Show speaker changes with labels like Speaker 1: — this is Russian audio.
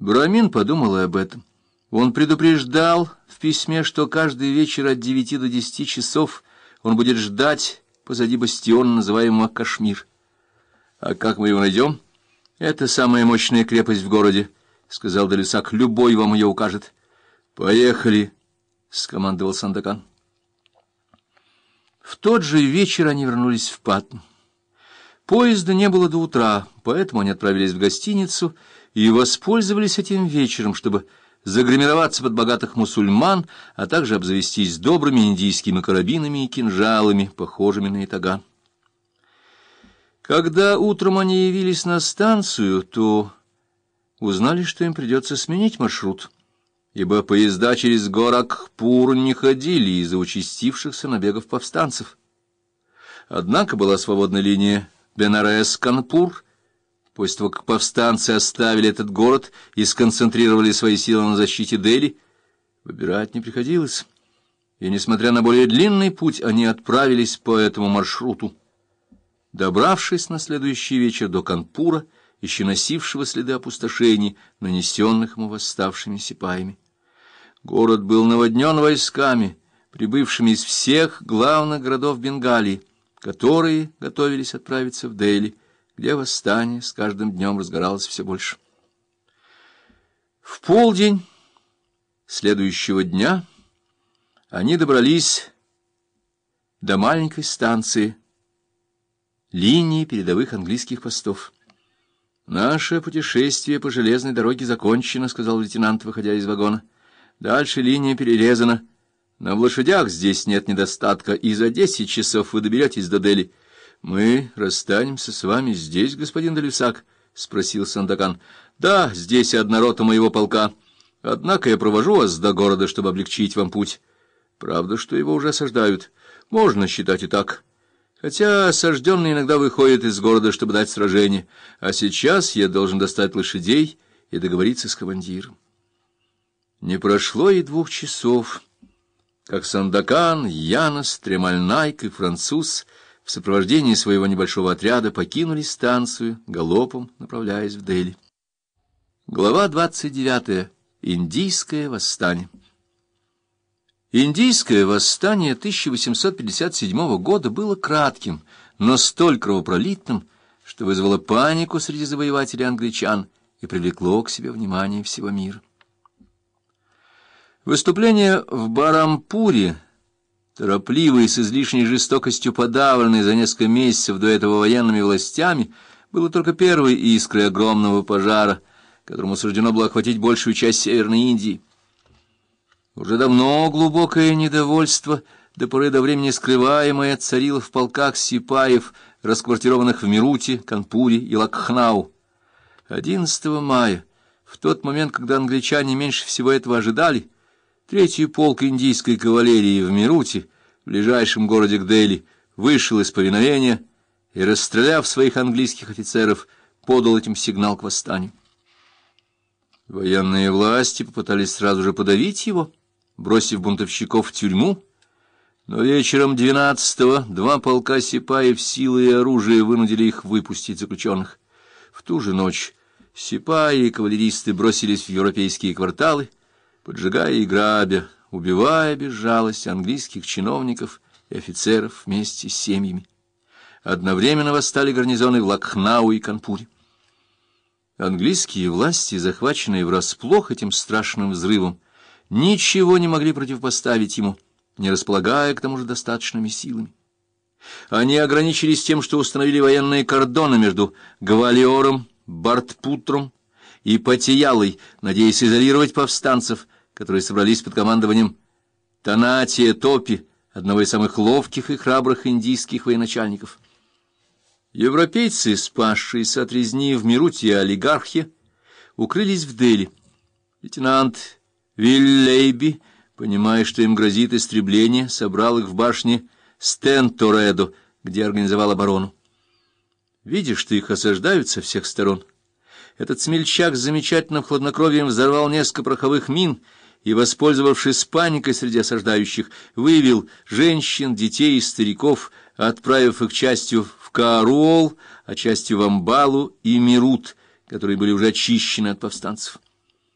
Speaker 1: Брамин подумал и об этом. Он предупреждал в письме, что каждый вечер от девяти до десяти часов он будет ждать позади бастиона, называемого Кашмир. — А как мы его найдем? — Это самая мощная крепость в городе, — сказал Далюсак. — Любой вам ее укажет. — Поехали, — скомандовал Сандакан. В тот же вечер они вернулись в Патн. Поезда не было до утра, поэтому они отправились в гостиницу и воспользовались этим вечером, чтобы загримироваться под богатых мусульман, а также обзавестись добрыми индийскими карабинами и кинжалами, похожими на итаган. Когда утром они явились на станцию, то узнали, что им придется сменить маршрут, ибо поезда через Горакхпур не ходили из-за участившихся набегов повстанцев. Однако была свободная линия Бенарес-Канпур, после того, как повстанцы оставили этот город и сконцентрировали свои силы на защите Дели, выбирать не приходилось. И, несмотря на более длинный путь, они отправились по этому маршруту. Добравшись на следующий вечер до Канпура, еще носившего следы опустошений, нанесенных ему восставшими сипаями. Город был наводнен войсками, прибывшими из всех главных городов Бенгалии, которые готовились отправиться в Дели, где восстание с каждым днем разгоралось все больше. В полдень следующего дня они добрались до маленькой станции линии передовых английских постов. «Наше путешествие по железной дороге закончено», — сказал лейтенант, выходя из вагона. «Дальше линия перерезана». На лошадях здесь нет недостатка, и за десять часов вы доберетесь до Дели. — Мы расстанемся с вами здесь, господин Далюсак? — спросил Сандакан. — Да, здесь одна рота моего полка. Однако я провожу вас до города, чтобы облегчить вам путь. Правда, что его уже осаждают. Можно считать и так. Хотя осажденный иногда выходит из города, чтобы дать сражение. А сейчас я должен достать лошадей и договориться с командиром. Не прошло и двух часов как Сандакан, Янос, Тремальнайк и француз в сопровождении своего небольшого отряда покинули станцию, галопом направляясь в Дели. Глава 29. Индийское восстание. Индийское восстание 1857 года было кратким, но столь кровопролитным, что вызвало панику среди завоевателей англичан и привлекло к себе внимание всего мира. Выступление в Барампуре, торопливое и с излишней жестокостью подавленное за несколько месяцев до этого военными властями, было только первой искрой огромного пожара, которому суждено было охватить большую часть Северной Индии. Уже давно глубокое недовольство, до поры до времени скрываемое, царило в полках сипаев, расквартированных в Мируте, Канпуре и Лакхнау. 11 мая, в тот момент, когда англичане меньше всего этого ожидали, Третий полк индийской кавалерии в Мируте, в ближайшем городе к Дели, вышел из повиновения и, расстреляв своих английских офицеров, подал этим сигнал к восстанию. Военные власти попытались сразу же подавить его, бросив бунтовщиков в тюрьму, но вечером 12-го два полка сипаев силой и оружия вынудили их выпустить заключенных. В ту же ночь сипаи и кавалеристы бросились в европейские кварталы, поджигая и грабя, убивая без жалости английских чиновников и офицеров вместе с семьями. Одновременно восстали гарнизоны в Лакхнау и Канпуре. Английские власти, захваченные врасплох этим страшным взрывом, ничего не могли противопоставить ему, не располагая к тому же достаточными силами. Они ограничились тем, что установили военные кордоны между Гвалиором, Бартпутром и Патиялой, надеясь изолировать повстанцев, которые собрались под командованием Танатия Топи, одного из самых ловких и храбрых индийских военачальников. Европейцы, спасшиеся от резни в Мируте и олигархе, укрылись в Дели. Лейтенант Виллейби, понимая, что им грозит истребление, собрал их в башне Стен-Торедо, где организовал оборону. Видя, что их осаждают со всех сторон, этот смельчак с замечательным хладнокровием взорвал несколько пороховых мин и, воспользовавшись паникой среди осаждающих, вывел женщин, детей и стариков, отправив их частью в Кааруол, а частью в Амбалу и Мирут, которые были уже очищены от повстанцев.